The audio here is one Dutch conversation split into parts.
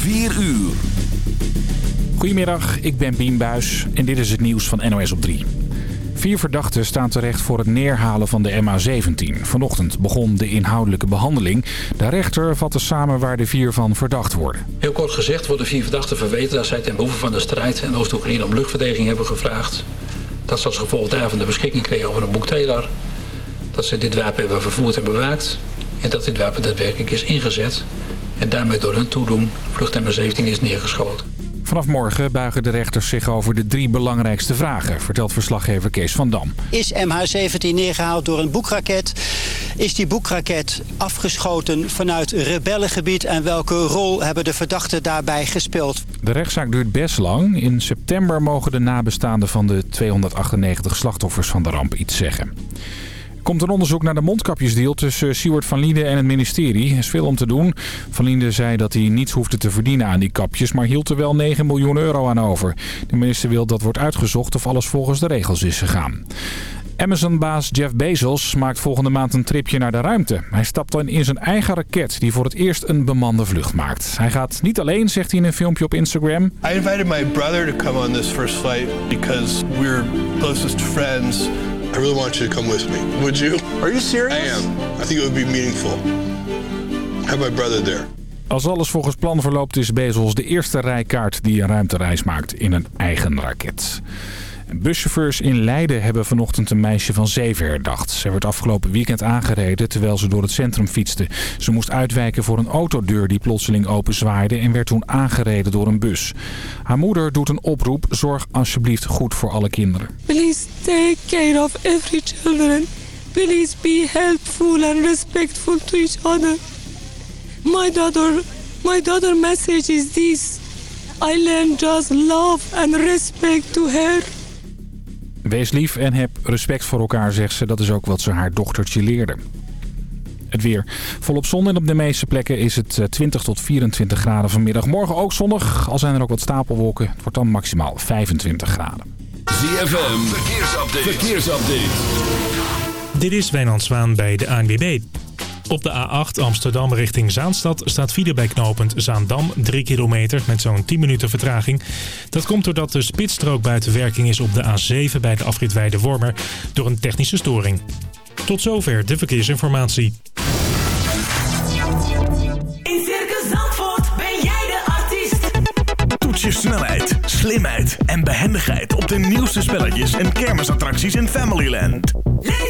4 uur. Goedemiddag, ik ben Bien Buis en dit is het nieuws van NOS op 3. Vier verdachten staan terecht voor het neerhalen van de MH17. Vanochtend begon de inhoudelijke behandeling. De rechter vatte samen waar de vier van verdacht worden. Heel kort gezegd worden vier verdachten verweten dat zij ten behoeve van de strijd en Oost-Oekraïne om luchtverdediging hebben gevraagd. Dat ze als gevolg daarvan de beschikking kregen over een boekteler. Dat ze dit wapen hebben vervoerd en bewaakt. En dat dit wapen daadwerkelijk is ingezet. En daarmee door hun toedoen vlucht MH17 is neergeschoten. Vanaf morgen buigen de rechters zich over de drie belangrijkste vragen, vertelt verslaggever Kees van Dam. Is MH17 neergehaald door een boekraket? Is die boekraket afgeschoten vanuit rebellengebied en welke rol hebben de verdachten daarbij gespeeld? De rechtszaak duurt best lang. In september mogen de nabestaanden van de 298 slachtoffers van de ramp iets zeggen. Komt een onderzoek naar de mondkapjesdeal tussen Siewert van Liende en het ministerie. Er is veel om te doen. Van Liende zei dat hij niets hoefde te verdienen aan die kapjes, maar hield er wel 9 miljoen euro aan over. De minister wil dat wordt uitgezocht of alles volgens de regels is gegaan. Amazon-baas Jeff Bezos maakt volgende maand een tripje naar de ruimte. Hij stapt dan in zijn eigen raket die voor het eerst een bemande vlucht maakt. Hij gaat niet alleen, zegt hij in een filmpje op Instagram. I invited my brother to come on this first flight because we're closest friends. I really want you to come with me. Would you? Are you serious? I am. I think it would be meaningful. Have my brother there. Als alles volgens plan verloopt is Bezos de eerste rijkaart die een ruimtereis maakt in een eigen raket. Buschauffeurs in Leiden hebben vanochtend een meisje van zeven herdacht. Ze werd afgelopen weekend aangereden terwijl ze door het centrum fietste. Ze moest uitwijken voor een autodeur die plotseling openzwaaide en werd toen aangereden door een bus. Haar moeder doet een oproep. Zorg alsjeblieft goed voor alle kinderen. Please take care of every children. Please be helpful and respectful to each other. My daughter, my daughter message is this. I learned just love and respect to her. Wees lief en heb respect voor elkaar, zegt ze. Dat is ook wat ze haar dochtertje leerde. Het weer. Volop zon en op de meeste plekken is het 20 tot 24 graden vanmiddag. Morgen ook zonnig, al zijn er ook wat stapelwolken. Het wordt dan maximaal 25 graden. ZFM, verkeersupdate. verkeersupdate. Dit is Wijnand Zwaan bij de ANWB. Op de A8 Amsterdam richting Zaanstad staat file bij knooppunt Zaandam 3 kilometer met zo'n 10 minuten vertraging. Dat komt doordat de spitsstrook buiten werking is op de A7 bij de afrit Weide-Wormer door een technische storing. Tot zover de verkeersinformatie. In Circus Zandvoort ben jij de artiest. Toets je snelheid, slimheid en behendigheid op de nieuwste spelletjes en kermisattracties in Familyland. Leef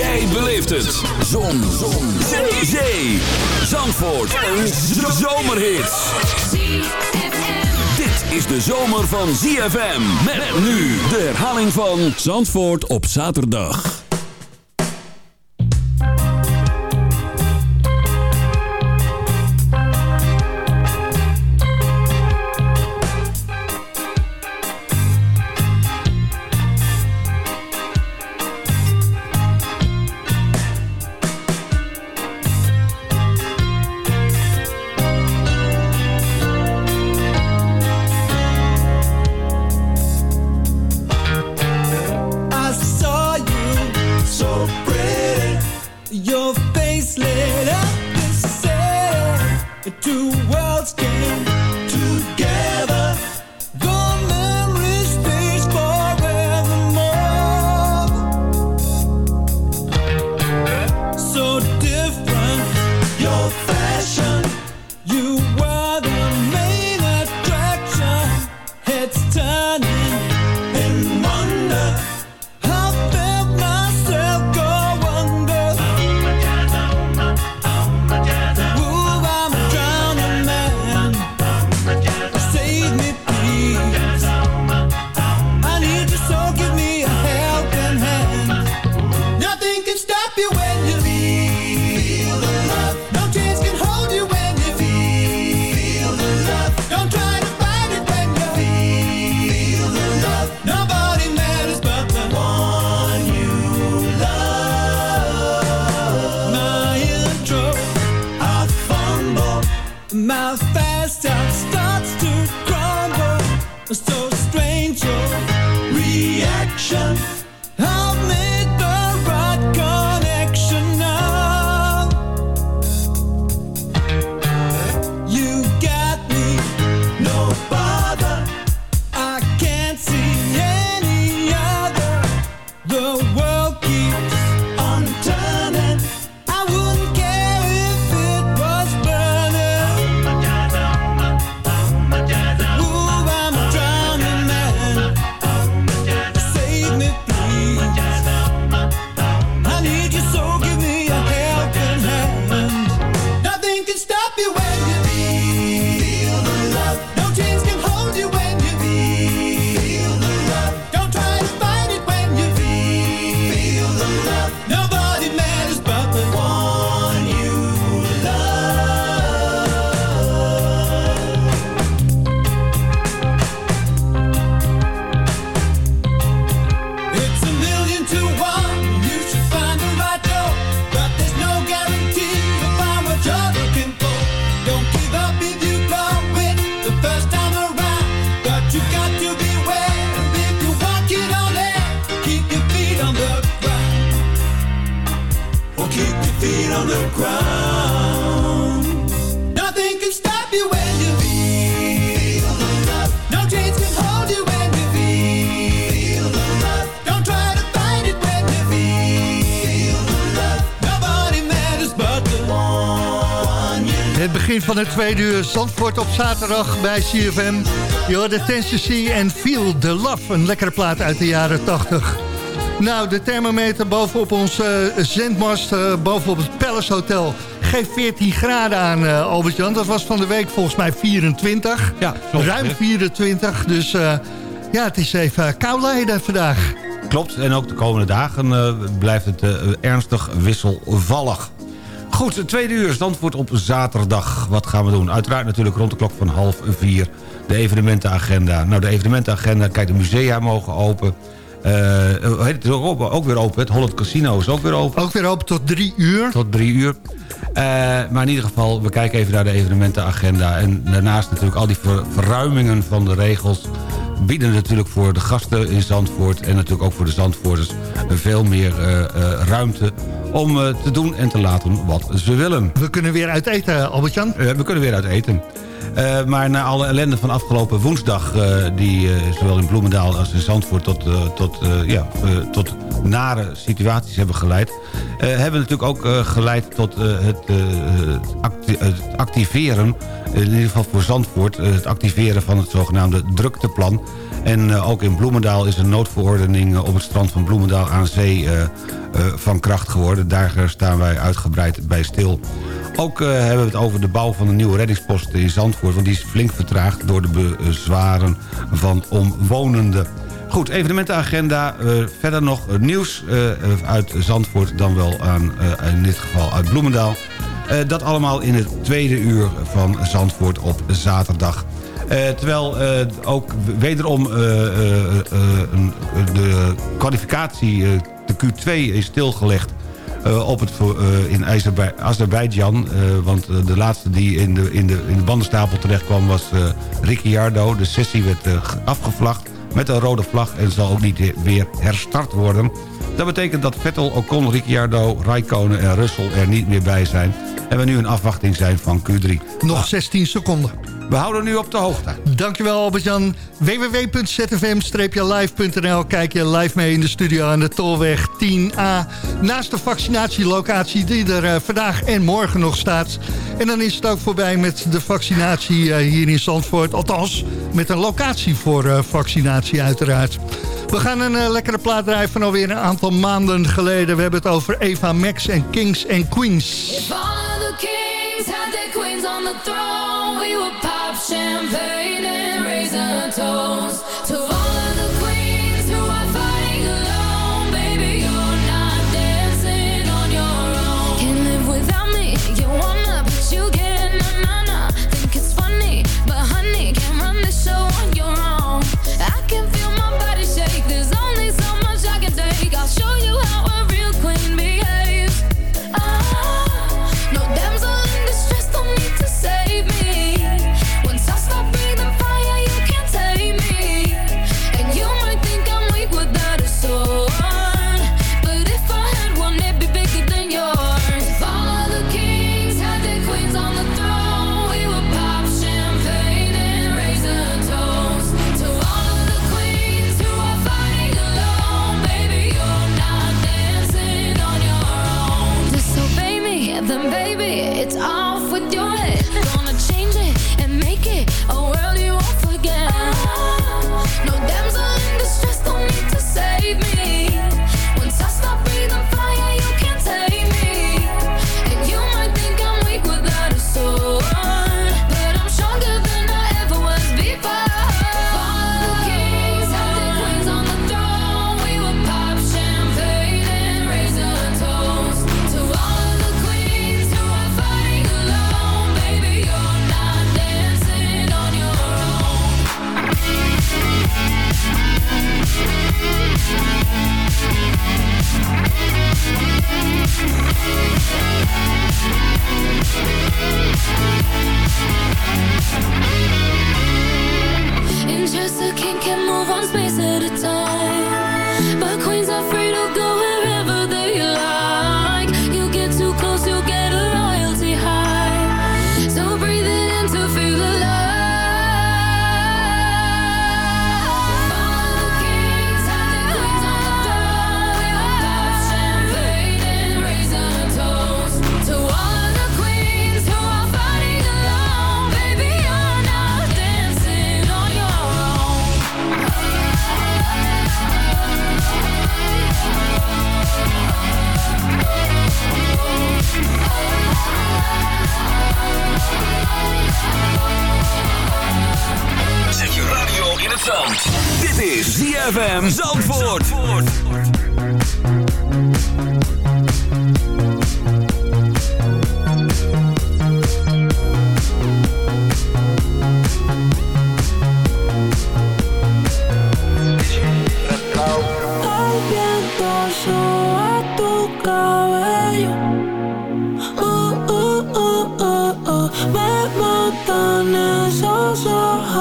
Jij beleeft het. Zon. Zon. Zee. Zee. Zandvoort. Een zomerhit. Dit is de zomer van ZFM. Met nu de herhaling van Zandvoort op zaterdag. for so tweede uur Zandvoort op zaterdag bij CFM. Je hoorde Tennessee en Feel the Love. Een lekkere plaat uit de jaren 80. Nou, de thermometer bovenop ons eh, zendmast, eh, bovenop het Palace Hotel... geeft 14 graden aan, eh, Albert-Jan. Dat was van de week volgens mij 24. Ja, klopt. Ruim 24, dus eh, ja, het is even koud leiden vandaag. Klopt, en ook de komende dagen blijft het ernstig wisselvallig. Goed, het tweede uur, Zandvoort op zaterdag. Wat gaan we doen? Uiteraard natuurlijk rond de klok van half vier. De evenementenagenda. Nou, de evenementenagenda, kijk, de musea mogen open. Heet het is ook, ook weer open. Het Holland Casino is ook weer open. Ook weer open tot drie uur. Tot drie uur. Eh, maar in ieder geval, we kijken even naar de evenementenagenda. En daarnaast natuurlijk al die ver- verruimingen van de regels... bieden natuurlijk voor de gasten in Zandvoort... en natuurlijk ook voor de Zandvoorters veel meer eh, eh, ruimte... om eh, te doen en te laten wat ze willen. We kunnen weer uit eten, Albert-Jan. We kunnen weer uit eten. Eh, maar na alle ellende van afgelopen woensdag... eh, die eh, zowel in Bloemendaal als in Zandvoort... tot, tot, ja, tot nare situaties hebben geleid... hebben natuurlijk ook geleid tot het, het acti- het activeren... in ieder geval voor Zandvoort... het activeren van het zogenaamde drukteplan... En eh, ook in Bloemendaal is een noodverordening eh, op het strand van Bloemendaal aan zee eh, van kracht geworden. Daar staan wij uitgebreid bij stil. Ook hebben we het over de bouw van een nieuwe reddingspost in Zandvoort... want die is flink vertraagd door de bezwaren van omwonenden. Goed, evenementenagenda. Verder nog nieuws uit Zandvoort dan wel aan, in dit geval uit Bloemendaal. Dat allemaal in het tweede uur van Zandvoort op zaterdag. Eh, terwijl eh, ook wederom eh, de kwalificatie, de Q2, is stilgelegd op het, in Azerbei- Azerbeidzjan. want de laatste die in de, in, de, in de bandenstapel terecht kwam was Ricciardo. De sessie werd ge- afgevlagd met een rode vlag en zal ook niet weer herstart worden. Dat betekent dat Vettel, Ocon, Ricciardo, Raikkonen en Russell er niet meer bij zijn. En we nu in afwachting zijn van Q3. Nog 16 seconden. We houden nu op de hoogte. Dankjewel Albert-Jan. www.zfm-live.nl Kijk je live mee in de studio aan de Tolweg 10A. Naast de vaccinatielocatie die er eh, vandaag en morgen nog staat. En dan is het ook voorbij met de vaccinatie eh, hier in Zandvoort. Althans, met een locatie voor eh, vaccinatie uiteraard. We gaan een lekkere plaat draaien van alweer een aantal maanden geleden. We hebben het over Eva Max en Kings and Queens. If all of the kings had their queens on the throne, we would pop champagne and raise a toast to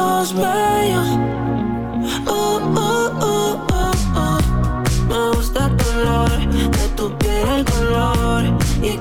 ojos bellos. Uh, uh, uh, uh, uh. Me gusta el color de tu piel, el color y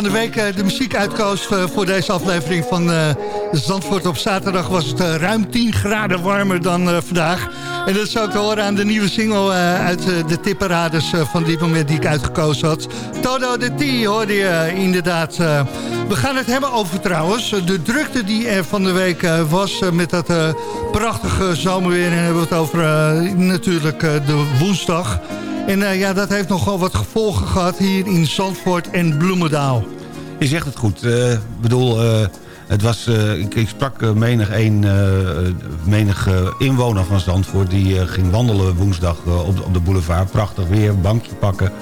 van de week eh, de muziek uitkoos eh, voor deze aflevering van eh, Zandvoort op zaterdag... was het ruim 10 graden warmer dan vandaag. En dat is ook te horen aan de nieuwe single uit de tipparades eh, van dit moment die ik uitgekozen had. Todo de T hoorde je inderdaad. we gaan het hebben over trouwens de drukte die er van de week was... met dat prachtige zomerweer. En hebben we het over natuurlijk de woensdag... En eh, ja, dat heeft nogal wat gevolgen gehad hier in Zandvoort en Bloemendaal. Je zegt het goed. Eh, Ik bedoel, eh, het was, ik, ik sprak menig, een, menig inwoner van Zandvoort... die ging wandelen woensdag op, de, op de boulevard. Prachtig weer, een bankje pakken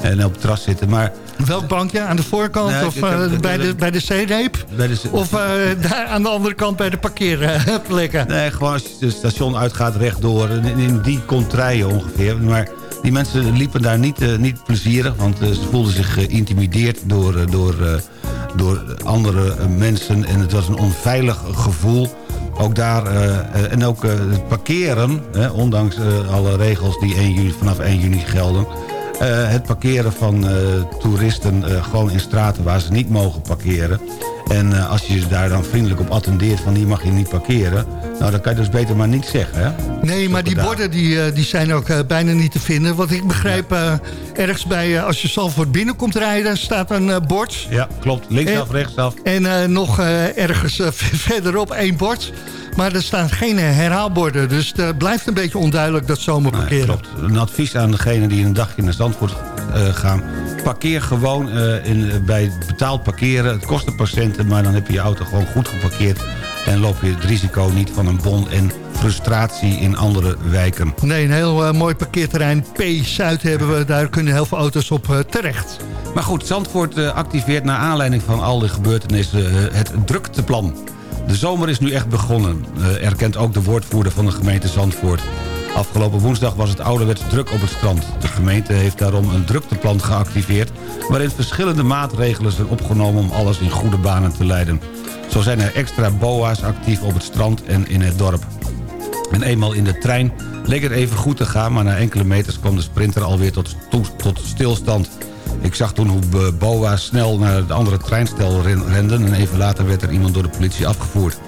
en op het terras zitten. Maar Welk bankje? Aan de voorkant Nee, of heb- bij, de, bij de zeereep? Of daar aan de andere kant bij de parkeerplekken? Nee, gewoon als je het station uitgaat rechtdoor. In, in die contraien ongeveer. Maar die mensen liepen daar niet, eh, niet plezierig. Want eh, ze voelden zich geïntimideerd door, eh, door, door andere mensen. En het was een onveilig gevoel. Ook daar, en ook het parkeren, ondanks alle regels die 1 juni, vanaf 1 juni gelden... het parkeren van toeristen gewoon in straten waar ze niet mogen parkeren. En eh, als je daar dan vriendelijk op attendeert van hier mag je niet parkeren... nou dan kan je dus beter maar niet zeggen, hè? Nee, maar die borden die, eh, die zijn ook eh, bijna niet te vinden. Want ik begrijp, ergens bij, als je Zandvoort binnenkomt rijden, staat een bord. Ja, klopt. Linksaf, rechtsaf. En nog ergens verderop één bord. Maar er staan geen eh, herhaalborden. Dus het blijft een beetje onduidelijk dat zomerparkeren. Klopt. Een advies aan degene die een dagje naar Zandvoort eh, gaan. Parkeer gewoon eh, in, bij betaald parkeren. Het kost een paar centen, maar dan heb je je auto gewoon goed geparkeerd. En loop je het risico niet van een bon en frustratie in andere wijken. Nee, een heel eh, mooi parkeerterrein P-Zuid hebben we. Daar kunnen heel veel auto's op eh, terecht. Maar goed, Zandvoort eh, activeert naar aanleiding van al die gebeurtenissen eh, het drukteplan. De zomer is nu echt begonnen, eh, erkent ook de woordvoerder van de gemeente Zandvoort. Afgelopen woensdag was het ouderwets druk op het strand. De gemeente heeft daarom een drukteplan geactiveerd... waarin verschillende maatregelen zijn opgenomen om alles in goede banen te leiden. Zo zijn er extra boa's actief op het strand en in het dorp. En eenmaal in de trein leek het even goed te gaan... maar na enkele meters kwam de sprinter alweer tot, tot, tot stilstand. Ik zag toen hoe BOA snel naar het andere treinstel ren- renden... en even later werd er iemand door de politie afgevoerd.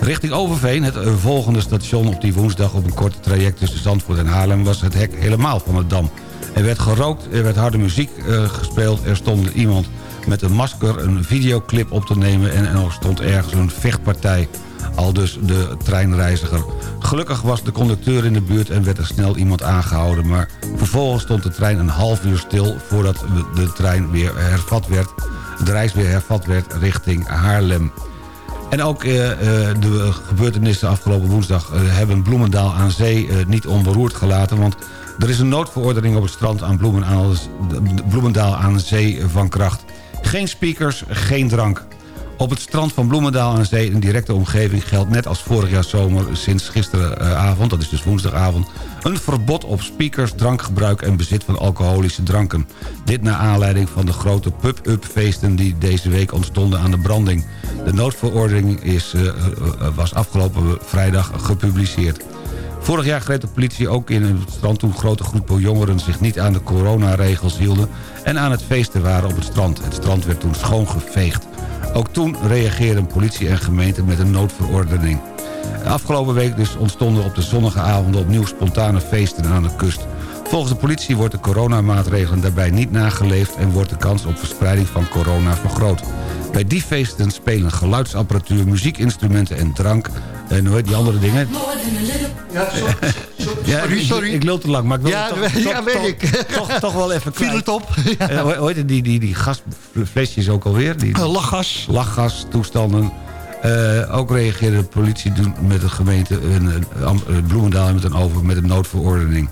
Richting Overveen, het eh, volgende station op die woensdag... op een korte traject tussen Zandvoort en Haarlem... was het hek helemaal van het dam. Er werd gerookt, er werd harde muziek eh, gespeeld... er stond iemand met een masker een videoclip op te nemen... en er stond ergens een vechtpartij. Al dus de treinreiziger. Gelukkig was de conducteur in de buurt en werd er snel iemand aangehouden... maar vervolgens stond de trein een half uur stil... voordat de trein weer hervat werd, de reis weer hervat werd richting Haarlem. En ook eh, eh, de gebeurtenissen afgelopen woensdag eh, hebben Bloemendaal aan zee niet onberoerd gelaten. Want er is een noodverordening op het strand aan Bloemendaal aan zee van kracht. Geen speakers, geen drank. Op het strand van Bloemendaal aan zee in directe omgeving geldt net als vorig jaar zomer sinds gisteravond, dat is dus woensdagavond, een verbod op speakers, drankgebruik en bezit van alcoholische dranken. Dit naar aanleiding van de grote pub-up feesten die deze week ontstonden aan de branding. De noodverordening is, eh, eh, was afgelopen vrijdag gepubliceerd. Vorig jaar greep de politie ook in het strand toen grote groepen jongeren zich niet aan de coronaregels hielden en aan het feesten waren op het strand. Het strand werd toen schoongeveegd. Ook toen reageerden politie en gemeente met een noodverordening. Afgelopen week dus ontstonden op de zonnige avonden opnieuw spontane feesten aan de kust. Volgens de politie wordt de coronamaatregelen daarbij niet nageleefd... en wordt de kans op verspreiding van corona vergroot. Bij die feesten spelen geluidsapparatuur, muziekinstrumenten en drank... en hoe heet die andere dingen? Ja, Sorry, ik- sorry. Ik, loop te lang, maar ik wil Ja, het toch, ja, toch, weet toch, ik. Toch, toch wel even Viel kwijt. het op? Hoe heet die, die, die gasflesjes ook alweer? Die, Eh, lachgas. Lachgastoestanden. Eh, ook reageerde de politie doen met de gemeente een, eh, Bloemendaal met een over met een noodverordening.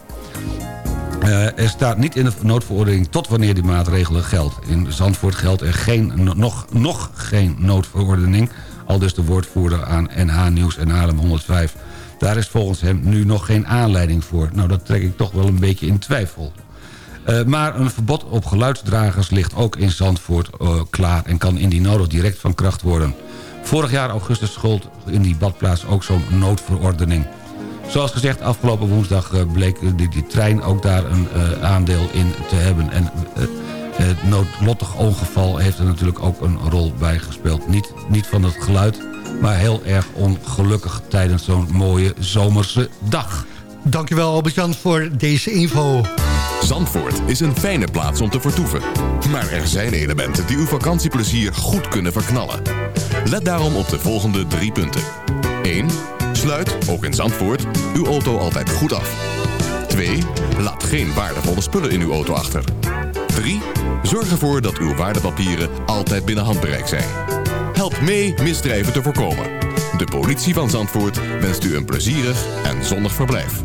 Eh, er staat niet in de noodverordening tot wanneer die maatregelen geldt. In Zandvoort geldt er geen, no- nog, nog geen noodverordening. Al dus de woordvoerder aan NH Nieuws en Haarlem 105. Daar is volgens hem nu nog geen aanleiding voor. Nou, dat trek ik toch wel een beetje in twijfel. Eh, maar een verbod op geluidsdragers ligt ook in Zandvoort eh, klaar... en kan indien nodig direct van kracht worden. Vorig jaar augustus schuld in die badplaats ook zo'n noodverordening. Zoals gezegd, afgelopen woensdag eh, bleek die, die trein ook daar een eh, aandeel in te hebben. En eh, het noodlottig ongeval heeft er natuurlijk ook een rol bij gespeeld. Niet, niet van het geluid, maar heel erg ongelukkig tijdens zo'n mooie zomerse dag. Dankjewel Albert-Jan voor deze info. Zandvoort is een fijne plaats om te vertoeven. Maar er zijn elementen die uw vakantieplezier goed kunnen verknallen. Let daarom op de volgende drie punten. 1. Sluit, ook in Zandvoort, uw auto altijd goed af. 2. Laat geen waardevolle spullen in uw auto achter. 3. Zorg ervoor dat uw waardepapieren altijd binnen handbereik zijn. Help mee misdrijven te voorkomen. De politie van Zandvoort wenst u een plezierig en zonnig verblijf.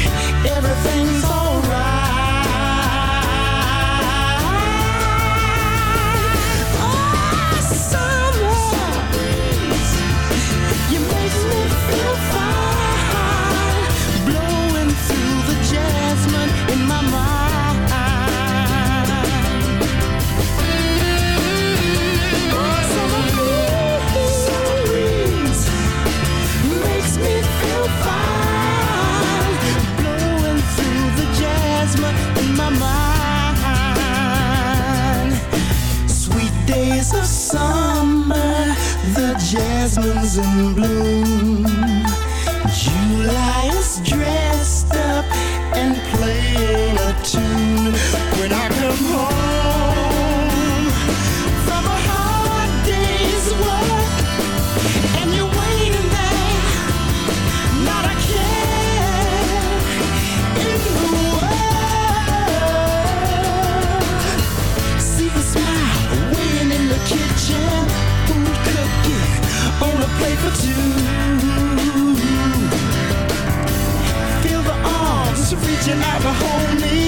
everything's alright. Jasmine's in bloom. you like a homie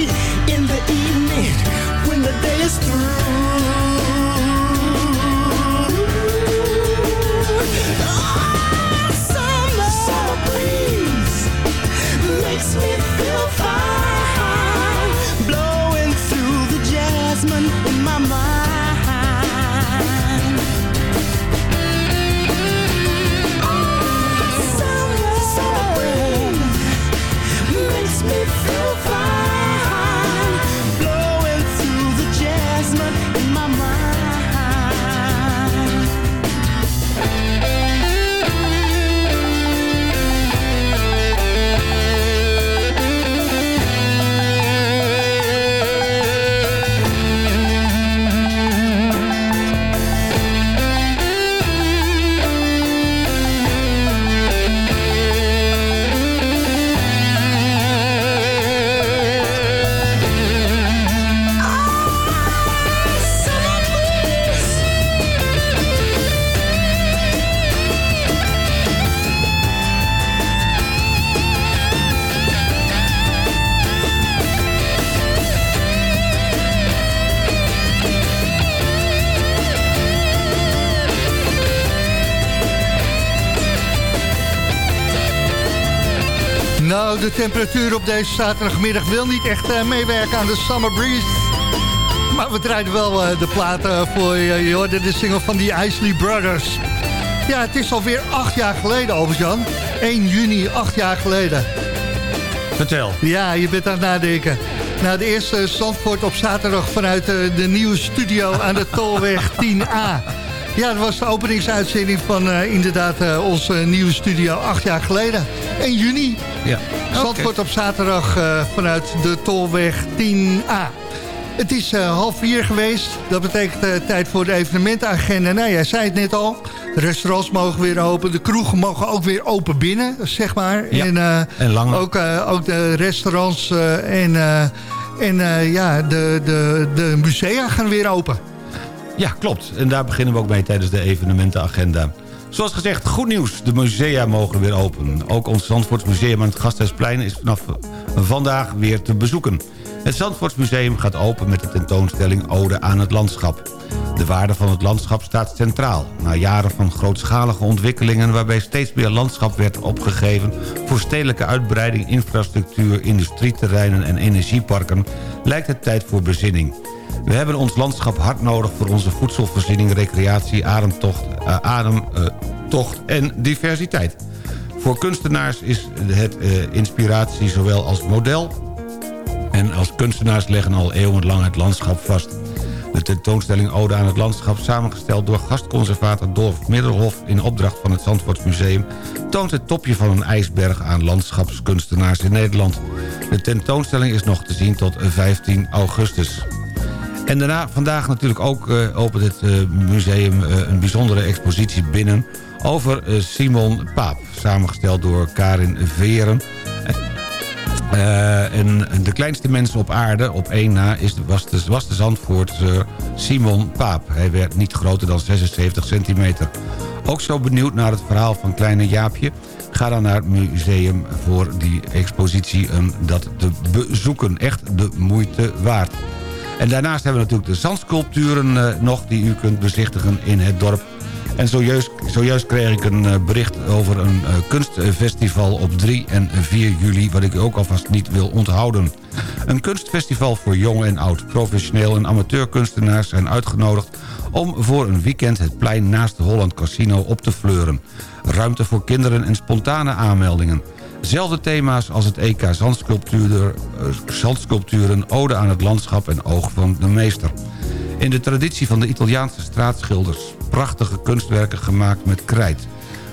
temperatuur op deze zaterdagmiddag wil niet echt eh, meewerken aan de Summer Breeze. Maar we draaien wel eh, de platen voor je. Je hoorde de single van die Isley Brothers. Ja, het is alweer acht jaar geleden, Albert-Jan. 1 juni, acht jaar geleden. Vertel. Ja, je bent aan het nadenken. Nou, de eerste Zandvoort op zaterdag vanuit eh, de nieuwe studio aan de Tolweg 10A. Ja, dat was de openingsuitzending van eh, inderdaad eh, onze nieuwe studio acht jaar geleden. 1 juni. Ja. Zandvoort op zaterdag eh, vanuit de Tolweg 10A. Het is eh, half vier geweest. Dat betekent eh, tijd voor de evenementenagenda. Nou, jij zei het net al. De restaurants mogen weer open. De kroegen mogen ook weer open binnen, zeg maar. Ja, En, en langer. Ook, ook de restaurants en, en ja, de, de, de musea gaan weer open. Ja, klopt. En daar beginnen we ook mee tijdens de evenementenagenda. Zoals gezegd, goed nieuws. De musea mogen weer open. Ook ons Zandvoortsmuseum aan het Gasthuisplein is vanaf vandaag weer te bezoeken. Het Zandvoortsmuseum gaat open met de tentoonstelling Ode aan het Landschap. De waarde van het landschap staat centraal. Na jaren van grootschalige ontwikkelingen waarbij steeds meer landschap werd opgegeven... voor stedelijke uitbreiding, infrastructuur, industrieterreinen en energieparken... lijkt het tijd voor bezinning. We hebben ons landschap hard nodig voor onze voedselvoorziening, recreatie, ademtocht, eh, ademtocht en diversiteit. Voor kunstenaars is het eh, inspiratie zowel als model... en als kunstenaars leggen al eeuwenlang het landschap vast. De tentoonstelling Ode aan het Landschap, samengesteld door gastconservator Dolf Middelhof... in opdracht van het Zandvoortsmuseum... toont het topje van een ijsberg aan landschapskunstenaars in Nederland. De tentoonstelling is nog te zien tot 15 augustus. En daarna vandaag natuurlijk ook eh, opent het eh, museum eh, een bijzondere expositie binnen... over Simon Paap, samengesteld door Karin Veren... En de kleinste mensen op aarde, op één na, is, was, de, was de Zandvoortse Simon Paap. Hij werd niet groter dan 76 centimeter. Ook zo benieuwd naar het verhaal van kleine Jaapje? Ga dan naar het museum voor die expositie om dat te bezoeken. Echt de moeite waard. En daarnaast hebben we natuurlijk de zandsculpturen eh, nog... die u kunt bezichtigen in het dorp. En zojuist, zojuist kreeg ik een eh, bericht over een eh, kunstfestival op 3 en 4 juli... wat ik ook alvast niet wil onthouden. Een kunstfestival voor jong en oud. Professioneel en amateurkunstenaars zijn uitgenodigd... om voor een weekend het plein naast de Holland Casino op te fleuren. Ruimte voor kinderen en spontane aanmeldingen. Zelfde thema's als het EK zandsculpturen, eh, ode aan het landschap en oog van de meester. In de traditie van de Italiaanse straatschilders. Prachtige kunstwerken gemaakt met krijt.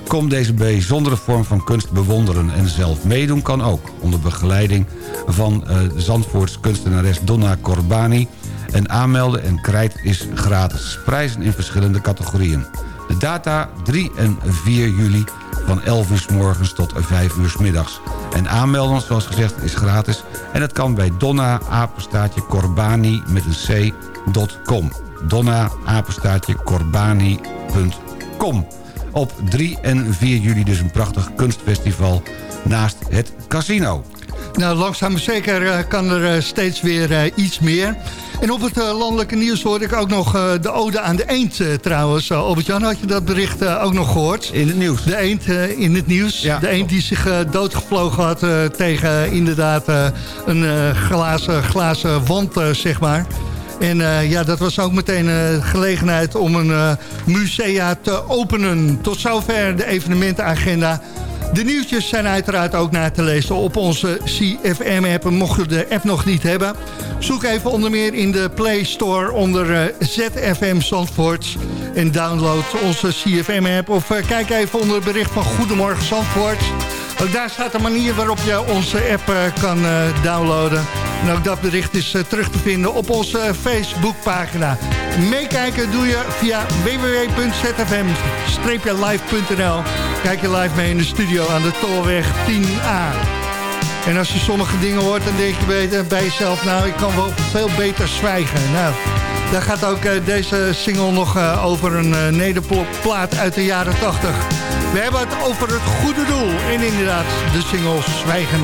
Kom deze bijzondere vorm van kunst bewonderen en zelf meedoen kan ook. Onder begeleiding van de Zandvoorts kunstenares Donna Corbani. En aanmelden en krijt is gratis. Prijzen in verschillende categorieën. De data 3 en 4 juli van 11 uur s morgens tot 5 uur s middags. En aanmelden, zoals gezegd, is gratis. En dat kan bij Donna apenstaartje Corbani met een c.com. Donna apenstaartje Corbani.com. Op 3 en 4 juli dus een prachtig kunstfestival naast het casino. Nou, langzaam maar zeker eh, kan er eh, steeds weer eh, iets meer. En op het landelijke nieuws hoorde ik ook nog de ode aan de eend trouwens. Albert-Jan, had je dat bericht ook nog gehoord? In het nieuws. De eend in het nieuws. de eend die zich doodgevlogen had tegen inderdaad een glazen, glazen wand, zeg maar. En ja, dat was ook meteen een gelegenheid om een musea te openen. Tot zover de evenementenagenda. De nieuwtjes zijn uiteraard ook na te lezen op onze CFM-app. Mocht je de app nog niet hebben, zoek even onder meer in de Play Store onder eh, ZFM Zandvoort. En download onze CFM-app of eh, kijk even onder het bericht van Goedemorgen Zandvoort. Ook daar staat een manier waarop je onze app eh, kan downloaden. En ook dat bericht is eh, terug te vinden op onze Facebookpagina. Meekijken doe je via www.zfm-live.nl. Kijk je live mee in de studio aan de Tolweg 10A. En als je sommige dingen hoort, dan denk je bij, jezelf... nou, ik kan wel veel beter zwijgen. Nou, daar gaat ook eh, deze single nog eh, over een nederplaat uit de jaren 80. We hebben het over het goede doel. En inderdaad, de single Zwijgen.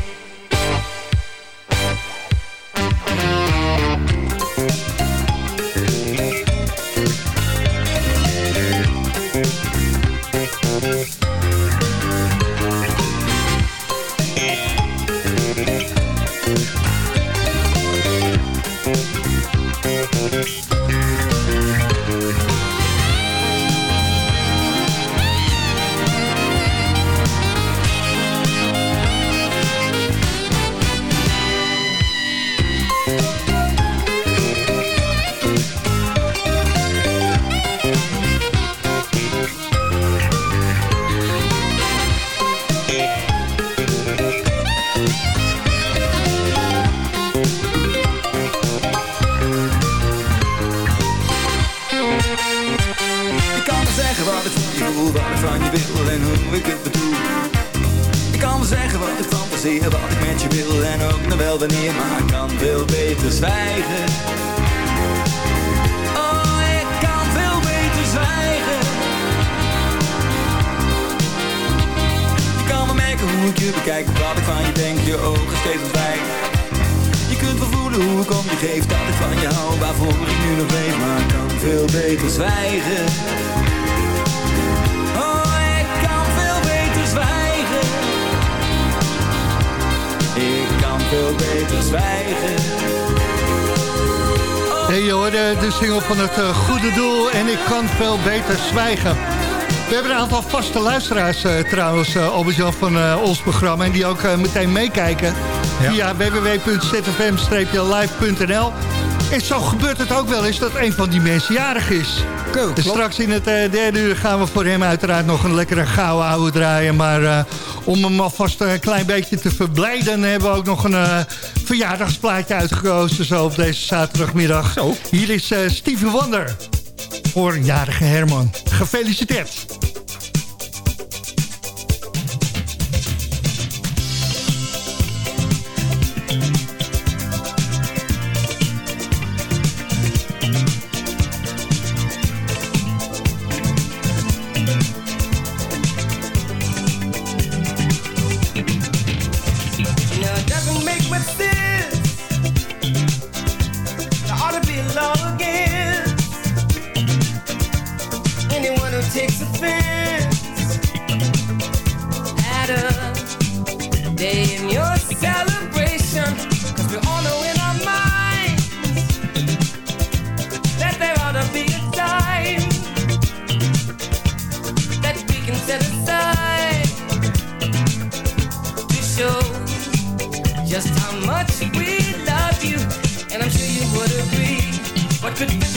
ik kan wel zeggen wat ik fantaseer, wat ik met je wil en ook nog wel wanneer, maar ik kan veel beter zwijgen. Oh, ik kan veel beter zwijgen. Je kan wel merken hoe ik je bekijk, wat ik van je denk, je ogen steeds ontwijken. Je kunt wel voelen hoe ik om je geef Dat ik van je hou, waarvoor ik nu nog leef Maar ik kan veel beter zwijgen veel beter zwijgen. Hey, je hoorde de single van het eh, goede doel en ik kan veel beter zwijgen. We hebben een aantal vaste luisteraars eh, trouwens, uh, Albert-Jan van ons programma... en die ook meteen meekijken via www.zfm-live.nl. En zo gebeurt het ook wel eens dat een van die mensen jarig is. Dus straks in het eh, derde uur gaan we voor hem uiteraard nog een lekkere gouden oude draaien. Maar eh, om hem alvast een klein beetje te verblijden... hebben we ook nog een uh, verjaardagsplaatje uitgekozen zo op deze zaterdagmiddag. Zo. Hier is uh, Wander, Wonder voor jarige Herman. Gefeliciteerd. see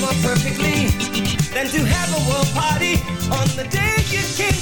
more perfectly than to have a world party on the day you came.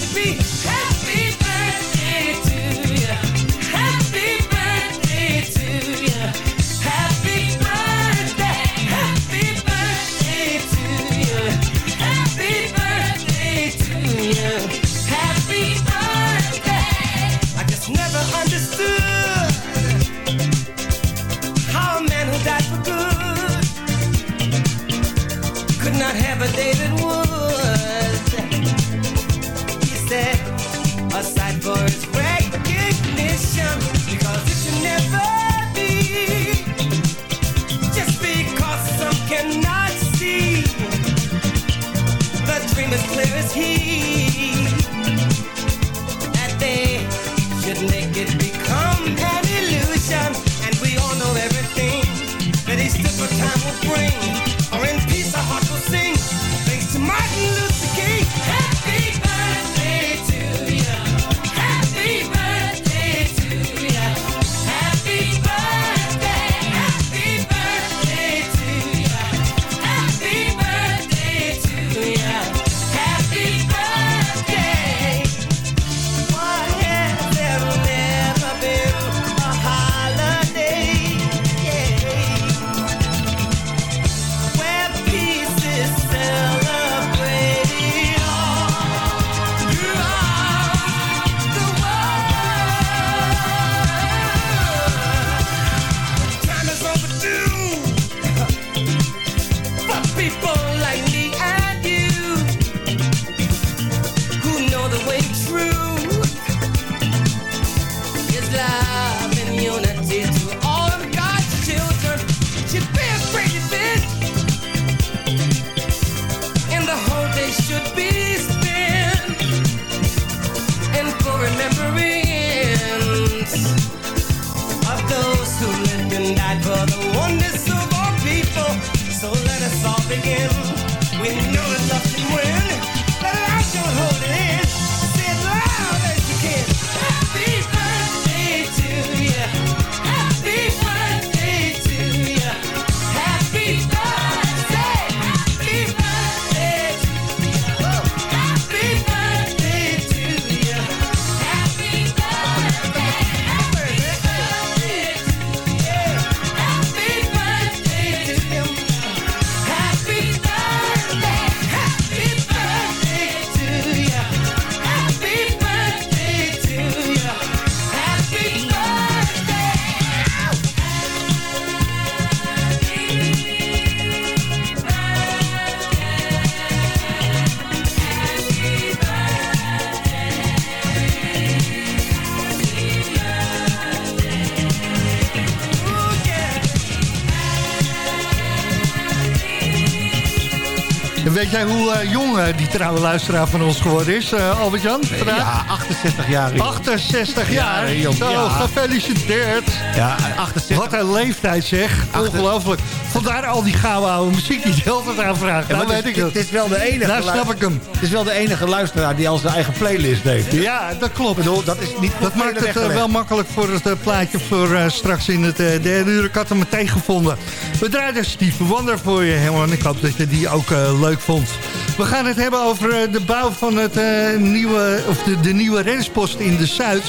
Weet jij hoe eh, jong eh, die trouwe luisteraar van ons geworden is, uh, Albert-Jan? Ja, 68 jaar. 68 jaar? Zo, gefeliciteerd. Ja, 68. Wat een leeftijd zeg. Ongelooflijk. Vandaar al die gouden oude muziek die je altijd aanvraagt. Ja, nou weet ik is- het. het is wel de enige. Nou lu- snap ik hem. Het is wel de enige luisteraar die al zijn eigen playlist heeft. Ja, dat klopt. Bedoel, dat is niet Dat maakt het eh, wel makkelijk voor het eh, plaatje voor eh, straks in het derde uur. Ik had hem meteen gevonden. We draaien Steve Wonder voor je, Herman. Ik hoop dat je die ook leuk vond. We gaan het hebben over de bouw van het, nieuwe, of de, de nieuwe rennspost in de Zuid.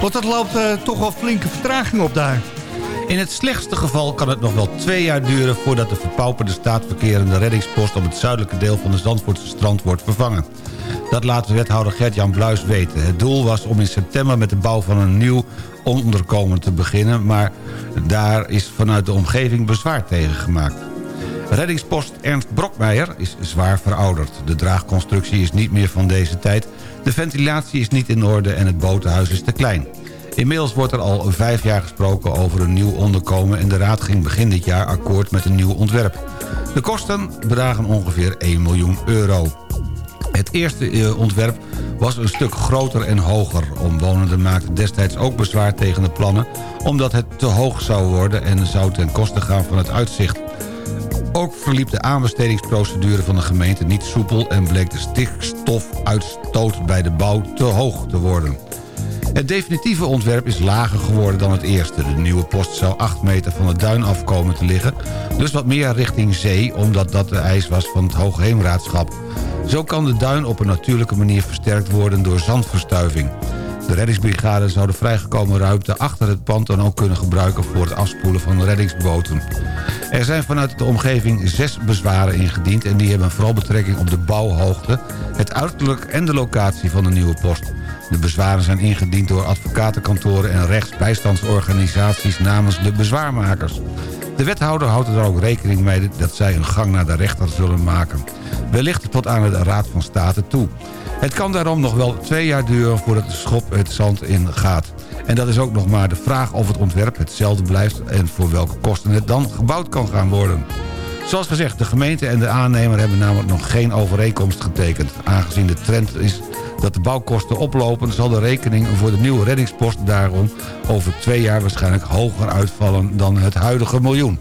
Want dat loopt toch wel flinke vertraging op daar. In het slechtste geval kan het nog wel twee jaar duren... voordat de verpauperde staatverkerende reddingspost... op het zuidelijke deel van de Zandvoortse strand wordt vervangen. Dat laat wethouder Gert-Jan Bluis weten. Het doel was om in september met de bouw van een nieuw onderkomen te beginnen... maar daar is vanuit de omgeving bezwaar tegen gemaakt. Reddingspost Ernst Brokmeijer is zwaar verouderd. De draagconstructie is niet meer van deze tijd. De ventilatie is niet in orde en het botenhuis is te klein. Inmiddels wordt er al vijf jaar gesproken over een nieuw onderkomen... en de Raad ging begin dit jaar akkoord met een nieuw ontwerp. De kosten bedragen ongeveer 1 miljoen euro. Het eerste eh, ontwerp was een stuk groter en hoger. Omwonenden maakten destijds ook bezwaar tegen de plannen... omdat het te hoog zou worden en zou ten koste gaan van het uitzicht. Ook verliep de aanbestedingsprocedure van de gemeente niet soepel... en bleek de stikstofuitstoot bij de bouw te hoog te worden. Het definitieve ontwerp is lager geworden dan het eerste. De nieuwe post zou 8 meter van de duin afkomen te liggen... dus wat meer richting zee, omdat dat de eis was van het Hoogheemraadschap. Zo kan de duin op een natuurlijke manier versterkt worden door zandverstuiving. De reddingsbrigade zou de vrijgekomen ruimte achter het pand dan ook kunnen gebruiken... voor het afspoelen van reddingsboten. Er zijn vanuit de omgeving zes bezwaren ingediend... en die hebben vooral betrekking op de bouwhoogte... het uiterlijk en de locatie van de nieuwe post. De bezwaren zijn ingediend door advocatenkantoren en rechtsbijstandsorganisaties namens de bezwaarmakers. De wethouder houdt er ook rekening mee dat zij een gang naar de rechter zullen maken. Wellicht tot aan de Raad van State toe. Het kan daarom nog wel twee jaar duren voordat de schop het zand in gaat. En dat is ook nog maar de vraag of het ontwerp hetzelfde blijft... en voor welke kosten het dan gebouwd kan gaan worden. Zoals gezegd, de gemeente en de aannemer hebben namelijk nog geen overeenkomst getekend. Aangezien de trend is dat de bouwkosten oplopen... zal de rekening voor de nieuwe reddingspost daarom over twee jaar waarschijnlijk hoger uitvallen dan het huidige miljoen.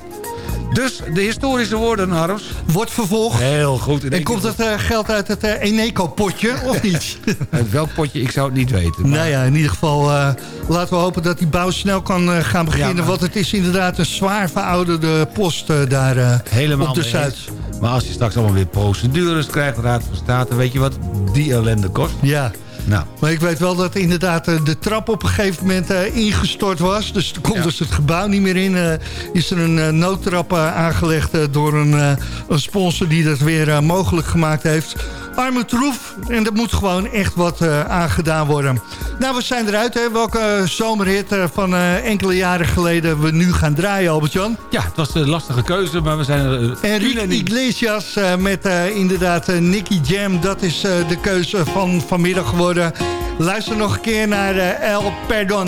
Dus de historische woorden, Harms. Wordt vervolgd. Heel goed. En komt het eh, geld uit het eh, Eneco-potje, of niet? Uit welk potje, ik zou het niet weten. maar- Nou ja, in ieder geval eh, laten we hopen dat die bouw snel kan gaan beginnen. Ja, maar- Want het is inderdaad een zwaar verouderde post daar Helemaal op de Zuid. Maar als je straks allemaal weer procedures krijgt, Raad van State... weet je wat die ellende kost? Ja. Nou, Maar ik weet wel dat inderdaad eh, de trap op een gegeven moment eh, ingestort was. Dus er kon dus het gebouw niet meer in. Eh, is er een noodtrap aangelegd door een, een sponsor die dat weer mogelijk gemaakt heeft. Arme troef. En er moet gewoon echt wat eh, aangedaan worden. Nou, we zijn eruit. Hè. Welke zomerhit eh, van eh, enkele jaren geleden we nu gaan draaien, Albert-Jan? ja, het was een lastige keuze, maar we zijn er... eh, Enrique. Iglesias eh, met eh, inderdaad eh, Nicky Jam. Dat is eh, de keuze van vanmiddag geworden. Luister nog een keer naar eh, El Perdon.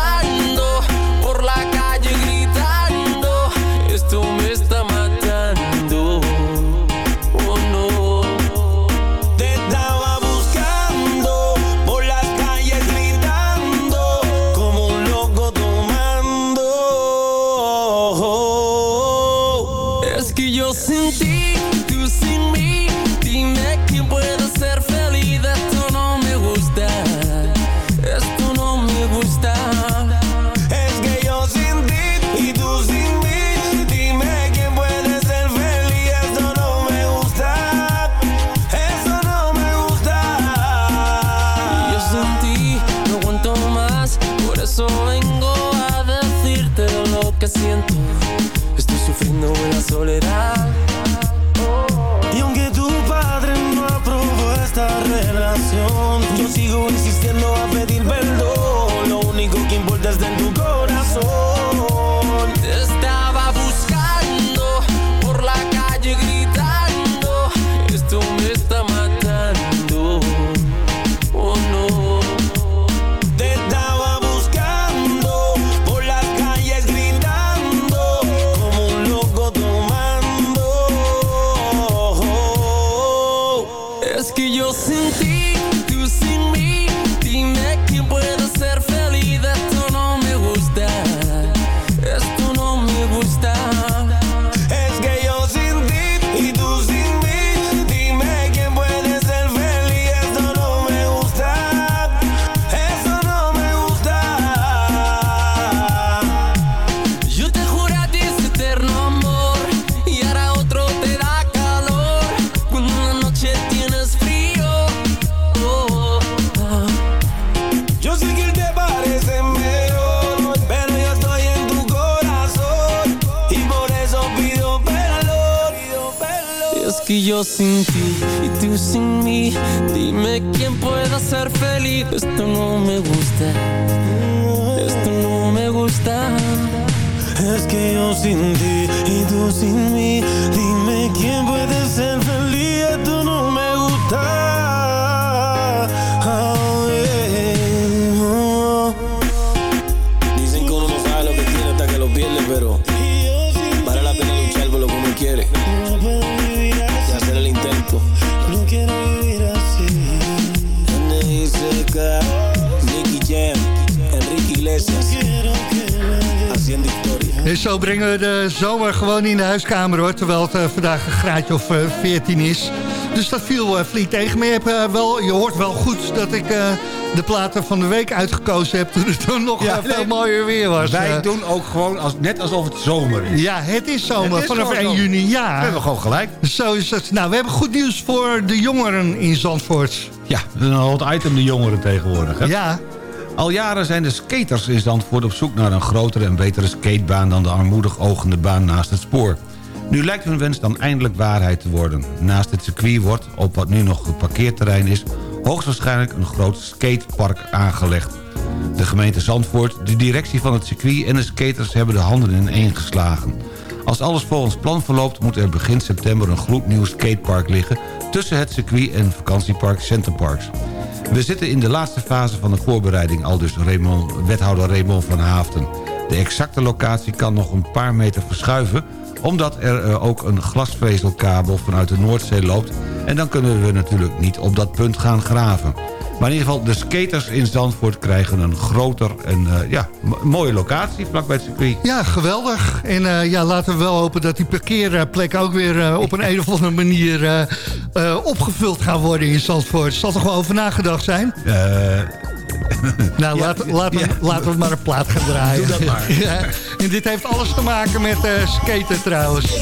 huiskamer hoor. Terwijl het eh, vandaag een graadje of eh, 14 is. Dus dat viel uh, flink tegen. Maar je, hebt, eh, wel, je hoort wel goed dat ik eh, de platen van de week uitgekozen heb. Toen het toen nog Ja, eh, veel mooier weer was. Wij Eh, doen ook gewoon als, net alsof het zomer is. ja, het is zomer. Het is Vanaf gewoon 1 zo. juni, ja. We hebben gewoon gelijk. Zo is het. Nou, we hebben goed nieuws voor de jongeren in Zandvoort. Ja, dat is een hot item, de jongeren tegenwoordig. Hè? Ja. Al jaren zijn de skaters in Zandvoort op zoek naar een grotere en betere skatebaan... dan de armoedig ogende baan naast het spoor. Nu lijkt hun wens dan eindelijk waarheid te worden. Naast het circuit wordt, op wat nu nog geparkeerterrein is... hoogstwaarschijnlijk een groot skatepark aangelegd. De gemeente Zandvoort, de directie van het circuit en de skaters... hebben de handen in één geslagen. Als alles volgens plan verloopt... moet er begin september een gloednieuw skatepark liggen... tussen het circuit en vakantiepark Centerparks. We zitten in de laatste fase van de voorbereiding... al dus Raymond, wethouder Raymond van Haafden. De exacte locatie kan nog een paar meter verschuiven... omdat er eh, ook een glasvezelkabel vanuit de Noordzee loopt... en dan kunnen we natuurlijk niet op dat punt gaan graven. Maar in ieder geval, de skaters in Zandvoort krijgen een groter en eh, ja, mooie locatie vlakbij het circuit. Ja, geweldig. En eh, ja, laten we wel hopen dat die parkeerplekken ook weer op een, een of andere manier opgevuld gaan worden in Zandvoort. Zal er wel over nagedacht zijn? Nou, Ja, laat, laat, ja. laten we maar een plaat gaan draaien. Doe dat maar. ja. En dit heeft alles te maken met eh, skaten trouwens.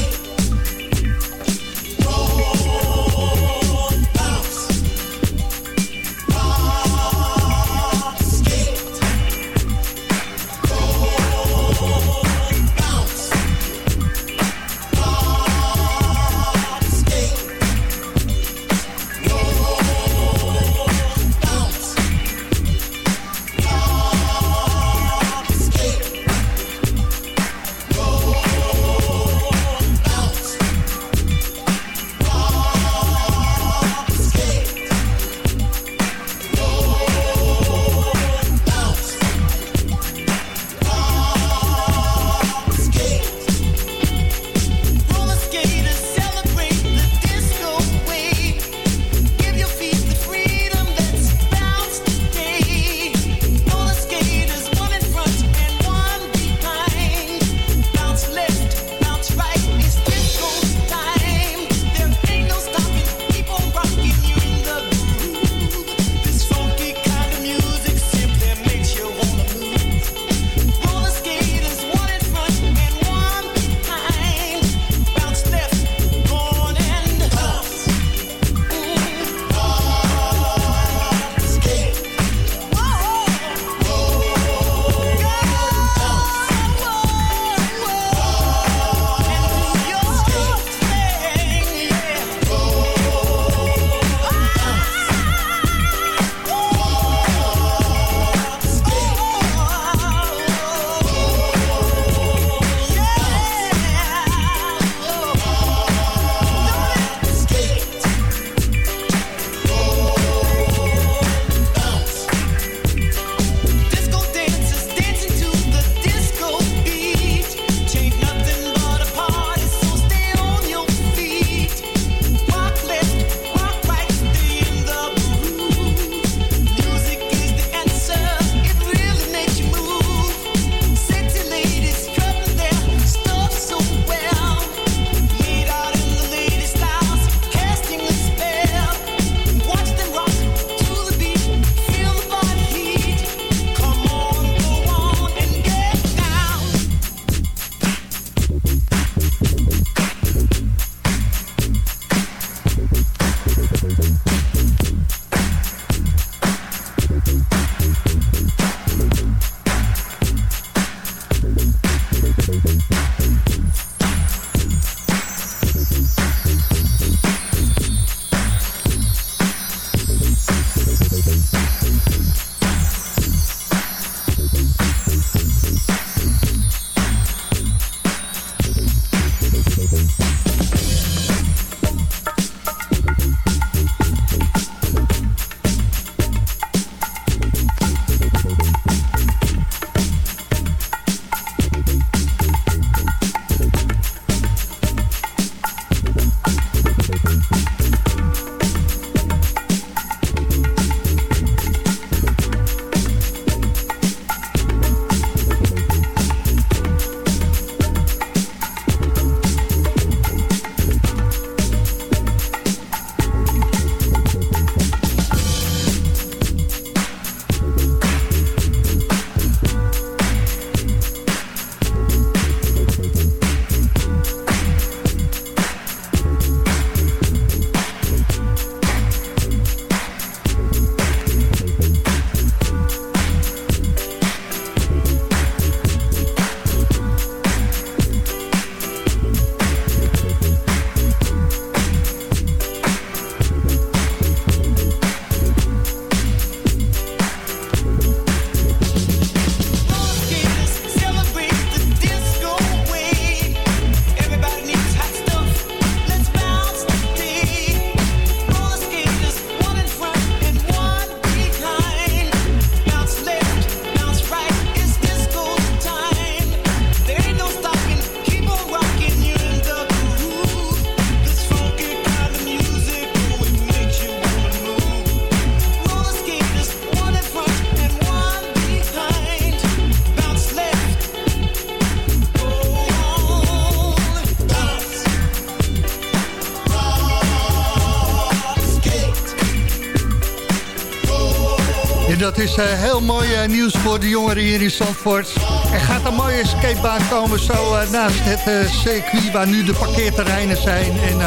Dat is eh, heel mooi eh, nieuws voor de jongeren hier in Zandvoort. Er gaat een mooie skatebaan komen zo eh, naast het circuit waar nu de parkeerterreinen zijn. En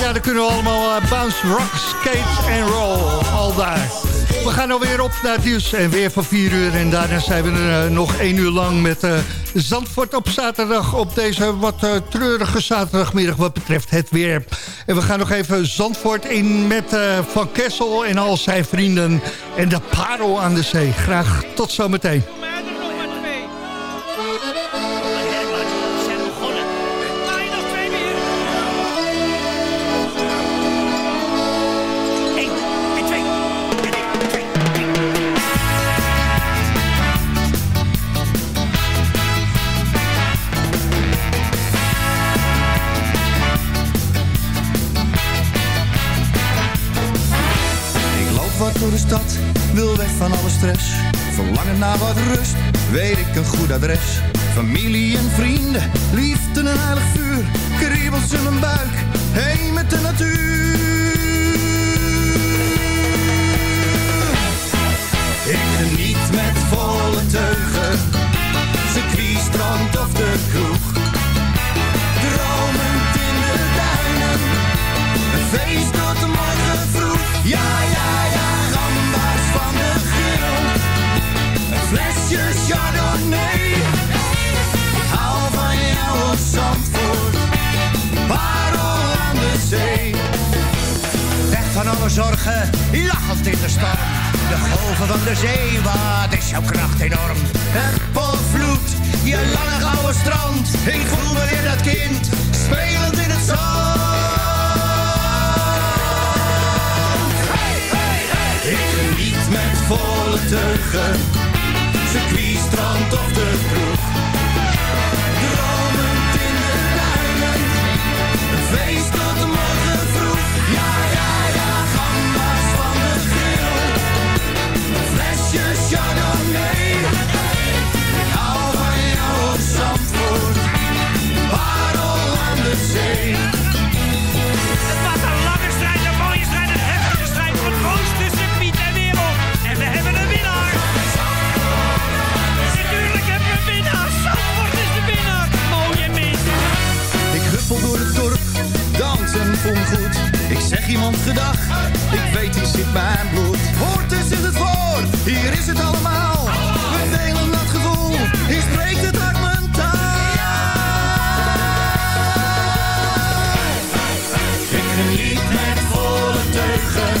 ja, dan kunnen we allemaal bounce, rock, skate en roll. Al daar. We gaan alweer op naar het nieuws en weer van 4 uur. En daarna zijn we eh, nog 1 uur lang met eh, Zandvoort op zaterdag. Op deze wat eh, treurige zaterdagmiddag wat betreft het weer. En we gaan nog even Zandvoort in met Van Kessel en al zijn vrienden. En de parel aan de zee. Graag tot zometeen. Ik goed adres. Familie en vrienden, Alle zorgen, lachend in de storm. De golven van de zee, wat is jouw kracht enorm. Het volvloed, je lange gouden strand. Ik voel me weer dat kind, spelend in het zand. Ik geniet met volle teugen, circuit, strand of de kroeg. Goed. Ik zeg iemand gedag, ik weet die zit mijn bloed. Hoort is het voor, hier is het allemaal. We delen dat gevoel, hier spreekt het hart mijn taal. Ik geniet met volle teugen,